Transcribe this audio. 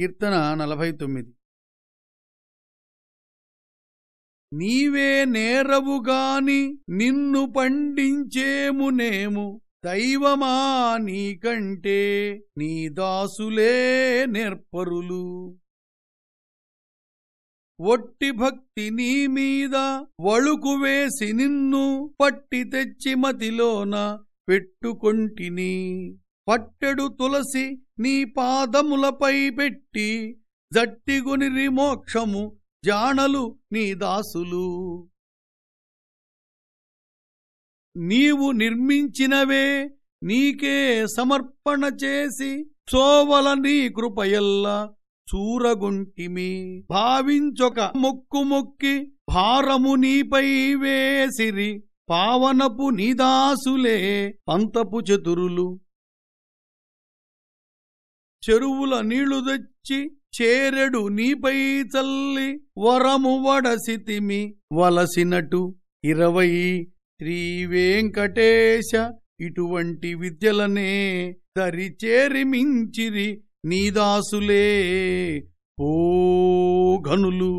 కీర్తన నలభై తొమ్మిది నీవే నేరవుగాని నిన్ను పండించేమునేము దైవమా నీకంటే నీ దాసులే నేర్పరులు. ఒట్టి భక్తి నీ మీద వళుకు వేసి నిన్ను పట్టి తెచ్చి మతిలోన పెట్టుకొంటిని. పట్టెడు తులసి నీ పాదములపై పెట్టి జట్టిగునిరి మోక్షము జాణలు నీ దాసులు. నీవు నిర్మించినవే నీకే సమర్పణ చేసి చోవల నీ కృపయల్లా చూరగుంటిమి. భావించొక మొక్కు మొక్కి భారము నీపై వేసిరి పావనపు నీదాసులే పంతపు చతురులు. చెరువుల నీళ్ళు తెచ్చి చేరెడు నీపై చల్లి వరము వడసితిమి వలసినటు ఇరవై శ్రీవేంకటేశ ఇటువంటి విద్యలనే దరిచేరి మించిరి నీదాసులే ఓ ఘనులు.